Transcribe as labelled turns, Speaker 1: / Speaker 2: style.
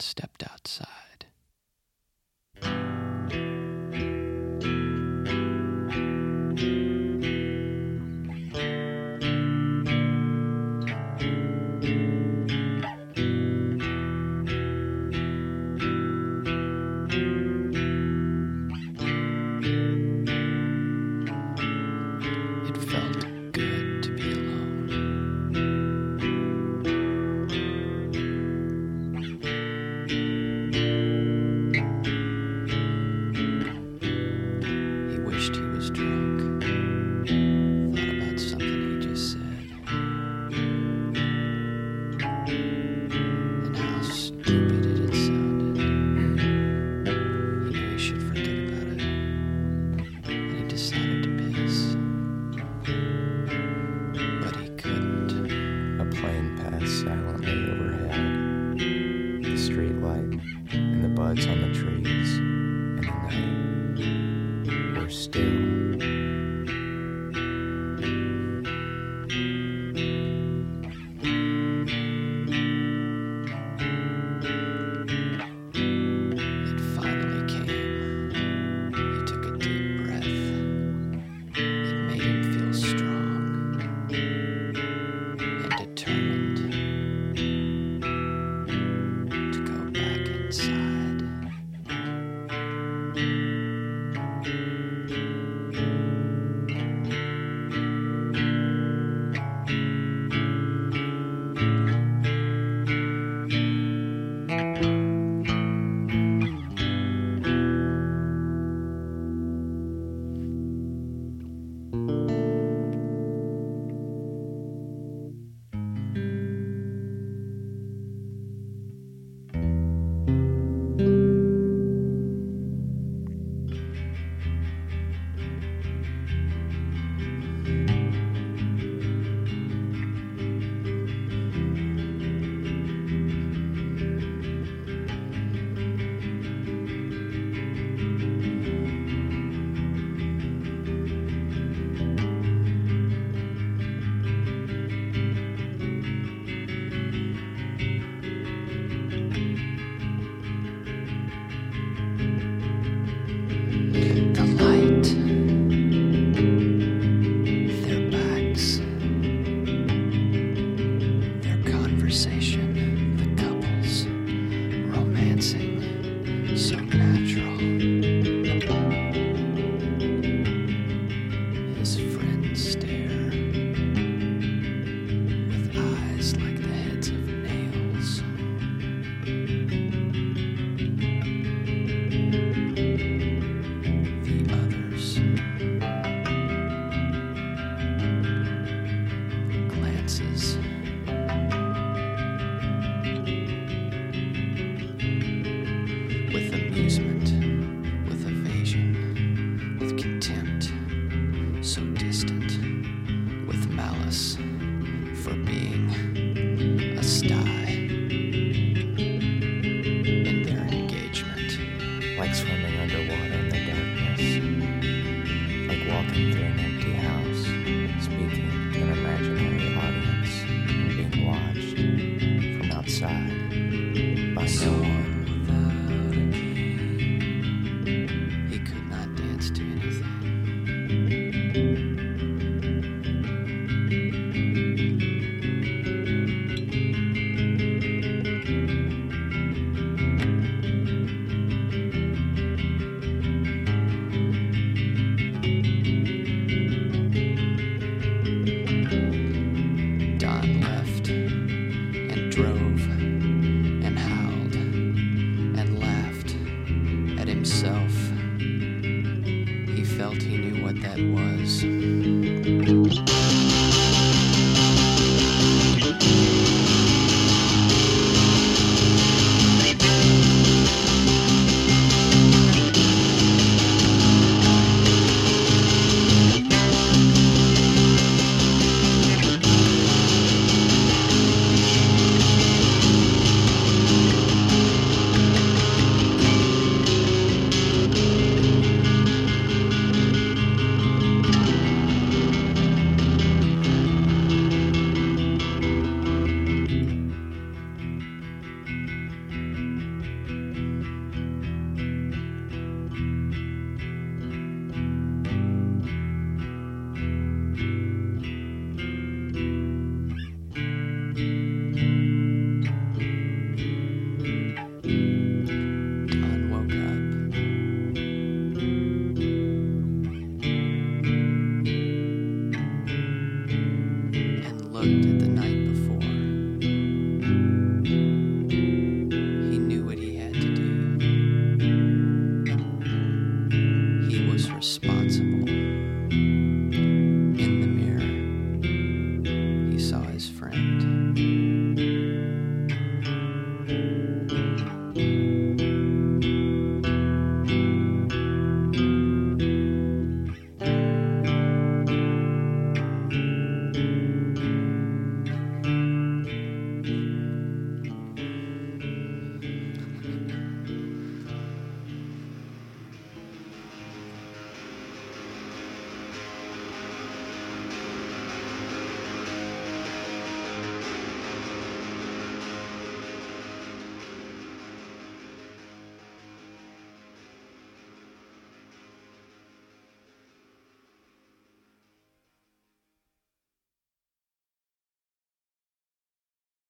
Speaker 1: Stepped outside. Drunk. Thought about something he just said. And how stupid it had sounded. He knew he should forget about it. And he decided to piss. But he couldn't.
Speaker 2: A plane passed silently overhead. The street light and the buds on the trees and the night were still.
Speaker 1: A himself. He felt he knew what that was.